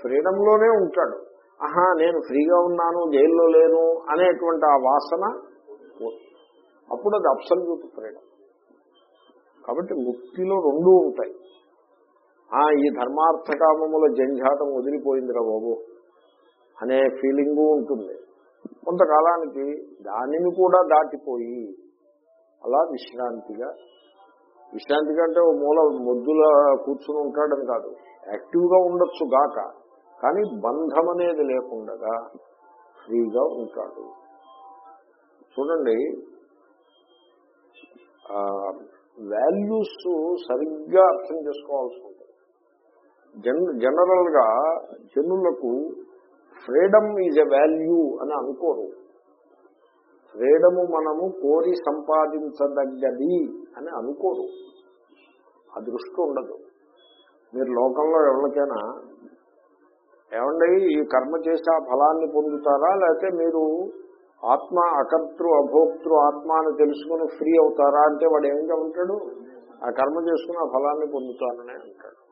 ఫ్రీడమ్లోనే ఉంటాడు. ఆహా నేను ఫ్రీగా ఉన్నాను జైల్లో లేను అనేటువంటి ఆ వాసన అప్పుడు అది అబ్సల్యూట్ ఫ్రీడమ్ కాబట్టి ముక్తిలో రెండూ ఉంటాయి. ఆ ఈ ధర్మార్థకామముల జంఝాటం వదిలిపోయిందిరా బాబు అనే ఫీలింగు ఉంటుంది. కొంతకాలానికి దానిని కూడా దాటిపోయి అలా విశ్రాంతిగా విశ్రాంతిగా అంటే ఓ మూల మొద్దుల కూర్చుని ఉంటాడని కాదు యాక్టివ్గా ఉండొచ్చు గాక కానీ బంధం అనేది లేకుండా ఫ్రీగా ఉంటాడు. చూడండి వాల్యూస్ సరిగ్గా అర్థం చేసుకోవాల్సి ఉంటుంది. జన్ జనరల్గా జనులకు ఫ్రీడమ్ ఈజ్ ఎ వాల్యూ అని అనుకోరు. ఫ్రీడము మనము కోరి సంపాదించదగ్గది అని అనుకోరు. ఆ దృష్టి ఉండదు. మీరు లోకంలో ఎవరికైనా ఏమండి ఈ కర్మ చేసి ఆ ఫలాన్ని పొందుతారా? లేకపోతే మీరు ఆత్మ అకర్తృ అభోక్తృ ఆత్మ అని తెలుసుకుని ఫ్రీ అవుతారా అంటే వాడు ఏం ఉంటాడు ఆ కర్మ చేసుకుని ఆ ఫలాన్ని పొందుతానని అంటాడు.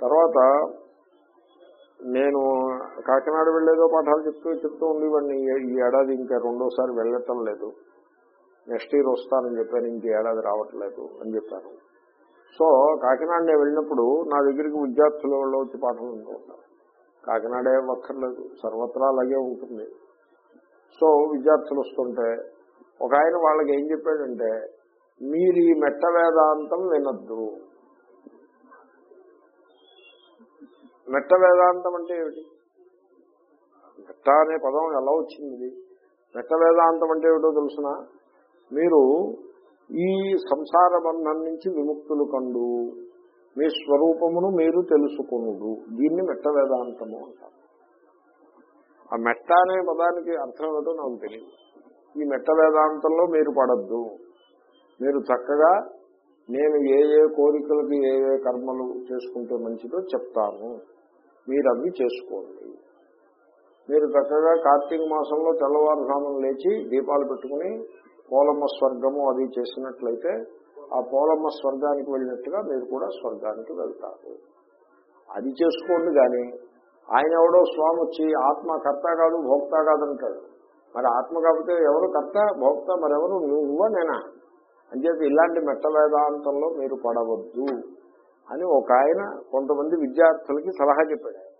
తర్వాత నేను కాకినాడ వెళ్ళేదో పాఠాలు చెప్తూ చెప్తూ ఉండేవాడిని. ఈ- ఈ ఏడాది ఇంకా రెండోసారి వెళ్ళటం లేదు. నెక్స్ట్ ఇయర్ వస్తానని చెప్పాను ఇంక ఏడాది రావట్లేదు అని చెప్పాను. సో కాకినాడ నేను వెళ్ళినప్పుడు నా దగ్గరికి విద్యార్థుల వాళ్ళు వచ్చి పాఠాలు ఉంటూ ఉంటారు. కాకినాడే ఒక్కర్లేదు సర్వత్రా అలాగే ఉంటుంది. సో విద్యార్థులు వస్తుంటే ఒక ఆయన వాళ్ళకి ఏం చెప్పాడంటే మీరు ఈ మెట్ట వేదాంతం వినద్దు. మెట్ట వేదాంతం అంటే ఏమిటి? మెట్ట అనే పదం ఎలా వచ్చింది? ఇది మెట్ట వేదాంతం అంటే ఏమిటో తెలుసిన? మీరు ఈ సంసార బంధం నుంచి విముక్తులు కండు. మీ స్వరూపమును మీరు తెలుసుకునుడు. దీన్ని మెట్ట వేదాంతము అంటారు. ఆ మెట్ట అనే పదానికి అర్థం ఏమిటో నాకు తెలియదు ఈ మెట్ట వేదాంతంలో మీరు పడద్దు. మీరు చక్కగా నేను ఏ ఏ కోరికలకి ఏ ఏ కర్మలు చేసుకుంటే మంచిదో చెప్తాను. మీరు అవి చేసుకోండి. మీరు చక్కగా కార్తీక మాసంలో తెల్లవారుజామున లేచి దీపాలు పెట్టుకుని పోలమ్మ స్వర్గము అది చేసినట్లయితే ఆ పోలమ్మ స్వర్గానికి వెళ్ళినట్టుగా మీరు కూడా స్వర్గానికి వెళ్తారు. అది చేసుకోండి కానీ ఆయన ఎవడో స్వామి వచ్చి ఆత్మ కర్త కాదు భోక్త కాదంటాడు మరి ఆత్మ కాకపోతే ఎవరు కర్త భోక్త మరెవరు? నువ్వా నేనా? అంచేత ఇలాంటి మెట్ట వేదాంతంలో మీరు పడవద్దు అని ఒక ఆయన కొంతమంది విద్యార్థులకి సలహా చెప్పాడు.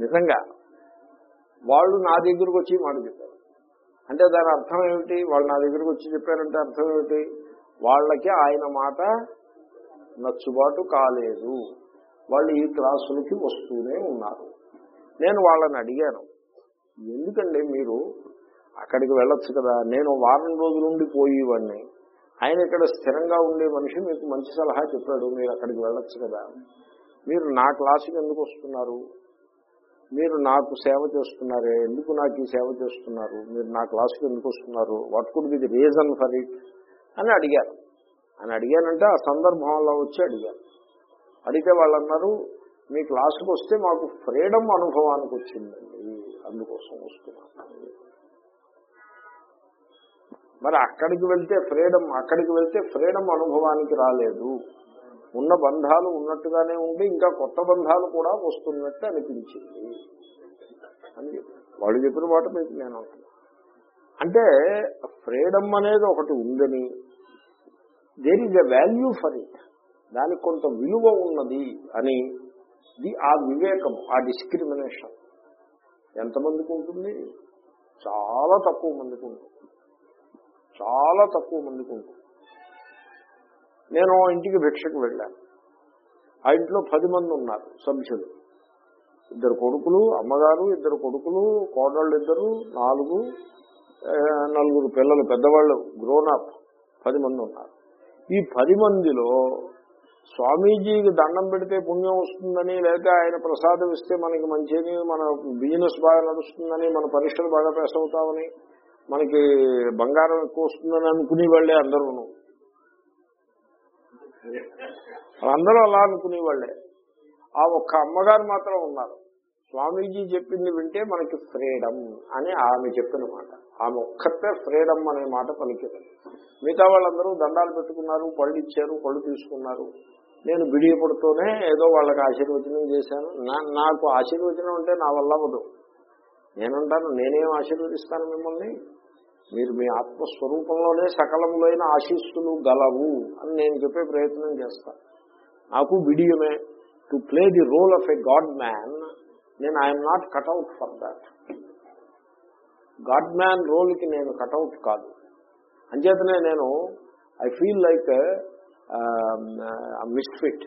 నిజంగా వాళ్ళు నా దగ్గరకు వచ్చి మాట చెప్పారు. అంటే దాని అర్థం ఏమిటి? వాళ్ళు నా దగ్గరకు వచ్చి చెప్పారంటే అర్థం ఏమిటి? వాళ్ళకి ఆయన మాట నచ్చుబాటు కాలేదు. వాళ్ళు ఈ క్లాసులకి వస్తూనే ఉన్నారు. నేను వాళ్ళని అడిగాను ఎందుకండి మీరు అక్కడికి వెళ్ళొచ్చు కదా? నేను వారం రోజుల నుండి పోయేవాడిని. ఆయన ఇక్కడ స్థిరంగా ఉండే మనిషి మీకు మంచి సలహా చెప్పాడు మీరు అక్కడికి వెళ్ళొచ్చు కదా? మీరు నా క్లాసుకి ఎందుకు వస్తున్నారు? మీరు నాకు సేవ చేస్తున్నారే ఎందుకు నాకు ఈ సేవ చేస్తున్నారు? మీరు నా క్లాసుకి ఎందుకు వస్తున్నారు? What could be the reason for it అని అడిగారు అని అడిగానంటే ఆ సందర్భంలో వచ్చి అడిగాను. అడిగితే వాళ్ళు అన్నారు మీ క్లాసుకు వస్తే మాకు ఫ్రీడమ్ అనుభవానికి వచ్చిందండి అందుకోసం వస్తున్నాను. మరి అక్కడికి వెళ్తే ఫ్రీడమ్ అక్కడికి వెళ్తే ఫ్రీడమ్ అనుభవానికి రాలేదు. ఉన్న బంధాలు ఉన్నట్టుగానే ఉండి ఇంకా కొత్త బంధాలు కూడా వస్తున్నట్టు అనిపించింది. అని వాళ్ళు చెప్పిన మాట మీకు నేను అంటే ఫ్రీడమ్ అనేది ఒకటి ఉందని there is a value for it దానికి కొంత విలువ ఉన్నది అని ఆ వివేకం ఆ డిస్క్రిమినేషన్ ఎంతమందికి ఉంటుంది? చాలా తక్కువ మందికి ఉంటుంది. చాలా తక్కువ మందికి ఉంటుంది. నేను ఇంటికి భిక్షకు వెళ్ళాను ఆ ఇంట్లో పది మంది ఉన్నారు సభ్యులు. ఇద్దరు కొడుకులు అమ్మగారు ఇద్దరు కొడుకులు కోడళ్ళు ఇద్దరు నాలుగు నలుగురు పిల్లలు పెద్దవాళ్ళు గ్రోనప్ పది మంది ఉన్నారు. ఈ పది మందిలో స్వామీజీకి దండం పెడితే పుణ్యం వస్తుందని లేక ఆయన ప్రసాదం ఇస్తే మనకి మంచిది మన బిజినెస్ బాగా నడుస్తుందని మన పరీక్షలు బాగా పేస్ అవుతామని మనకి బంగారం ఎక్కువ వస్తుందని అనుకునే వాళ్ళే అందరూ అలా అనుకునే వాళ్ళే. ఆ ఒక్క అమ్మగారు మాత్రం ఉన్నారు. స్వామీజీ చెప్పింది వింటే మనకి ఫ్రీడమ్ అని ఆమె చెప్పిన మాట. ఆమె ఒక్కతే ఫ్రీడమ్ అనే మాట పలికింది. మిగతా వాళ్ళందరూ దండాలు పెట్టుకున్నారు పళ్ళు ఇచ్చారు పళ్ళు తీసుకున్నారు. నేను బిడియపడుతూనే ఏదో వాళ్ళకి ఆశీర్వచనం చేశాను. నా- నాకు ఆశీర్వచనం అంటే నా వల్ల అవ్వదు. నేనంటాను నేనేం ఆశీర్వదిస్తాను మిమ్మల్ని? మీరు మీ ఆత్మస్వరూపంలోనే సకలములైన ఆశీస్సులు గలవు అని నేను చెప్పే ప్రయత్నం చేస్తాను నాకు బిడియమే. To play the role of a god man నేను I'm not cut out for that. God man రోల్కి నేను కట్అవుట్ కాదు. అంచేతనే నేను ఐ ఫీల్ లైక్ మిస్ఫిట్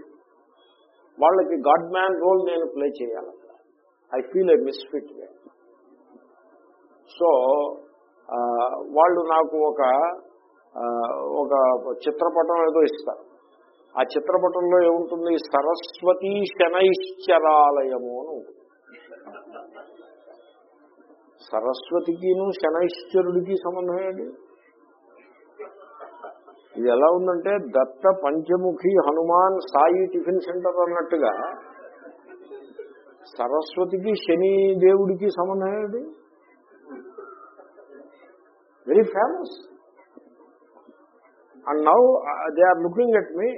వాళ్ళకి గాడ్ మ్యాన్ రోల్ నేను ప్లే చేయాలి. I feel I misfit so వాళ్ళు నాకు ఒక ఒక చిత్రపటం ఏదో ఇస్తారు. ఆ చిత్రపటంలో ఏముంటుంది? సరస్వతీ శనైశ్చరాలయము అని ఉంటుంది. సరస్వతికిను శనైశ్వరుడికి సంబంధం ఏంటి? ఇది ఎలా ఉందంటే దత్త పంచముఖి హనుమాన్ సాయి టిఫిన్ సెంటర్ అన్నట్టుగా సరస్వతికి శని దేవుడికి సంబంధం ఏంటి? Very famous and now they are looking at me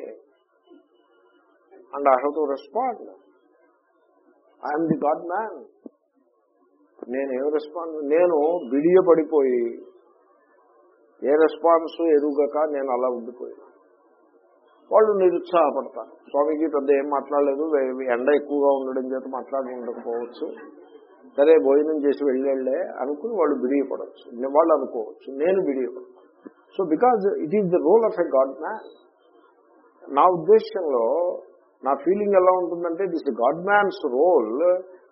and I have to respond I'm the god man నేనేం రెస్పాన్స్ నేను బిడియ పడిపోయి ఏ రెస్పాన్స్ ఎరుగక నేను అలా ఉండిపోయాను వాళ్ళు నిరుత్సాహపడతారు. స్వామీజీ పెద్ద ఏం మాట్లాడలేదు. ఎండ ఎక్కువగా ఉండడం చేత మాట్లాడి ఉండకపోవచ్చు. సరే భోజనం చేసి వెళ్ళే అనుకుని వాళ్ళు బిడియపడవచ్చు వాళ్ళు అనుకోవచ్చు. నేను బిడియపడతాను. So because it is the role of a god man నా ఉద్దేశంలో నా ఫీలింగ్ ఎలా ఉంటుందంటే this god man's role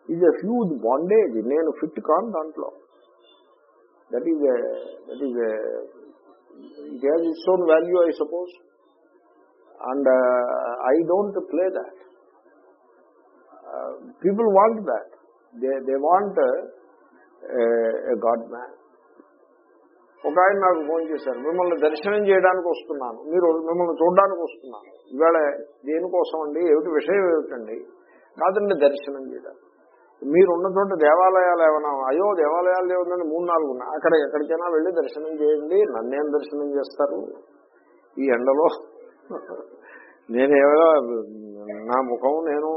is a huge bondage నేను ఫిట్ కాను దాంట్లో that is that is it has its own value I suppose and I don't play that people want that they they want a god man ఒక ఆయన నాకు phone చేశారు. మిమ్మల్ని దర్శనం చేయడానికి వస్తున్నాను. మీరు మిమ్మల్ని చూడడానికి వస్తున్నాను. ఇవాళ దేనికోసం అండి ఏమిటి విషయం ఏమిటండి? కాదండి దర్శనం చేయడానికి. మీరు ఉన్న చోట దేవాలయాలు ఏమైనా అయ్యో దేవాలయాలు ఏముందండి మూడు నాలుగు ఉన్నాయి. అక్కడ ఎక్కడికైనా వెళ్ళి దర్శనం చేయండి. నన్నేం దర్శనం చేస్తారు? ఈ ఎండలో నేనేమో నా ముఖం నేను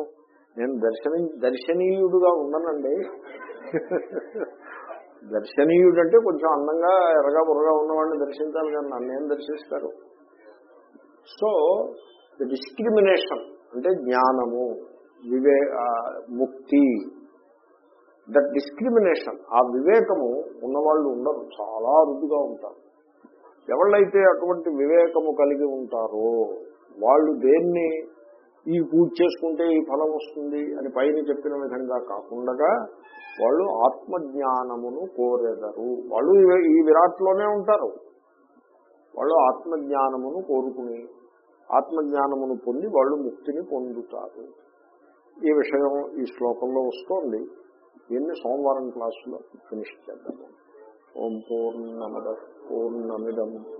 నేను దర్శనం దర్శనీయుడుగా ఉండనండి. దర్శనీయుడు అంటే కొంచెం అందంగా ఎరగా బుర్రగా ఉన్నవాడిని దర్శించాలి కానీ నన్నేం దర్శిస్తారు? సో ద డిస్క్రిమినేషన్ అంటే జ్ఞానము వివే ముక్తి దట్ డిస్క్రిమినేషన్ ఆ వివేకము ఉన్నవాళ్ళు ఉండరు చాలా అరుదుగా ఉంటారు. ఎవళ్ళైతే అటువంటి వివేకము కలిగి ఉంటారో వాళ్ళు దేన్ని ఈ పూజ చేసుకుంటే ఈ ఫలం వస్తుంది అని పైన చెప్పిన విధంగా కాకుండా వాళ్ళు ఆత్మజ్ఞానమును కోరెదరు. వాళ్ళు ఈ- విరాట్లోనే ఉంటారు. వాళ్ళు ఆత్మజ్ఞానమును కోరుకుని ఆత్మజ్ఞానమును పొంది వాళ్ళు ముక్తిని పొందుతారు. ఈ విషయం ఈ శ్లోకంలో వస్తోంది. దీన్ని సోమవారం క్లాసులో ఫినిష్ చేద్దాము ఓం పూర్ణమద పూర్ణమిదం.